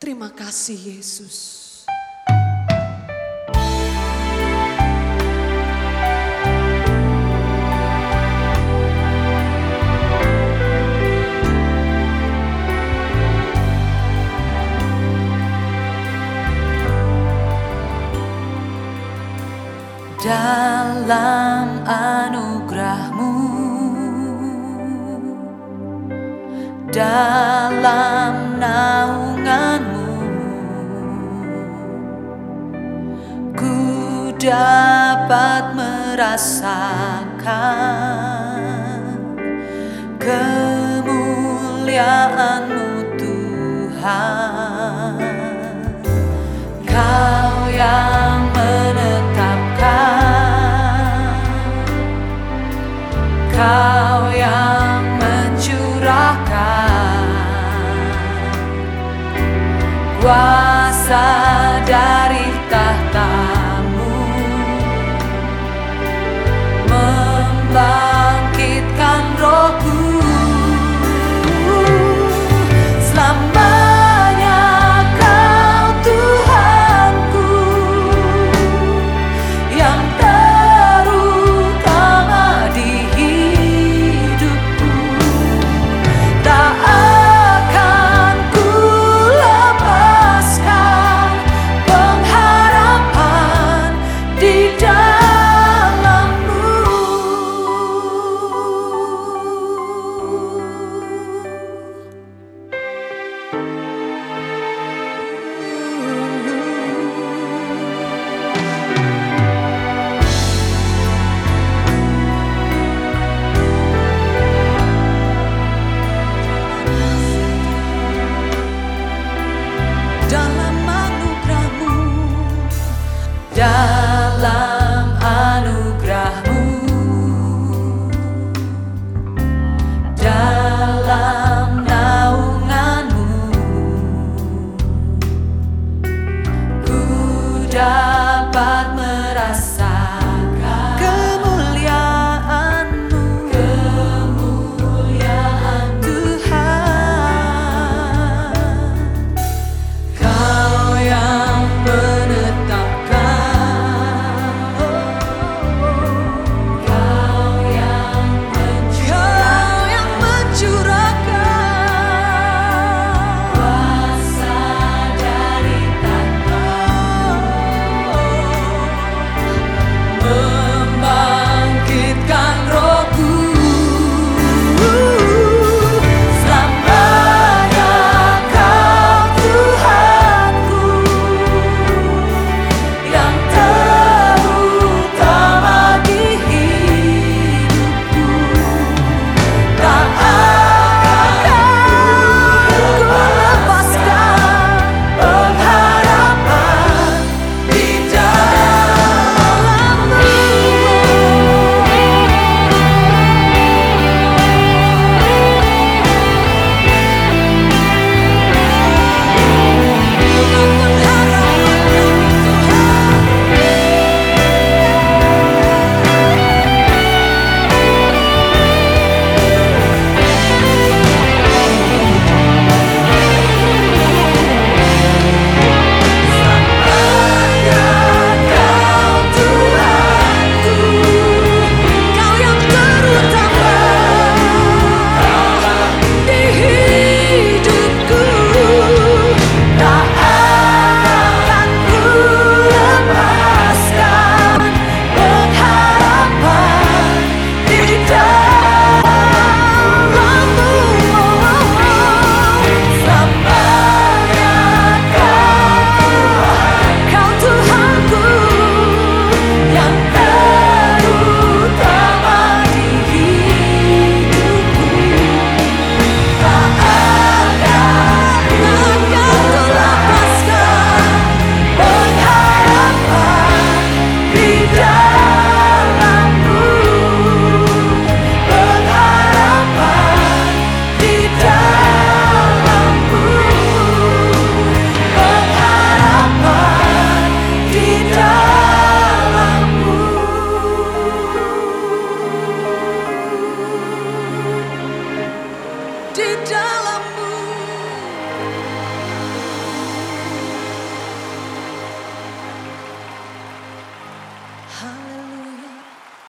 Terima kasih Yesus. dalam anugerahmu dalam dapat merasakan kemuliaanmu Tuhan. Kau yang menetapkan kau yang mencurahkan. Kuasa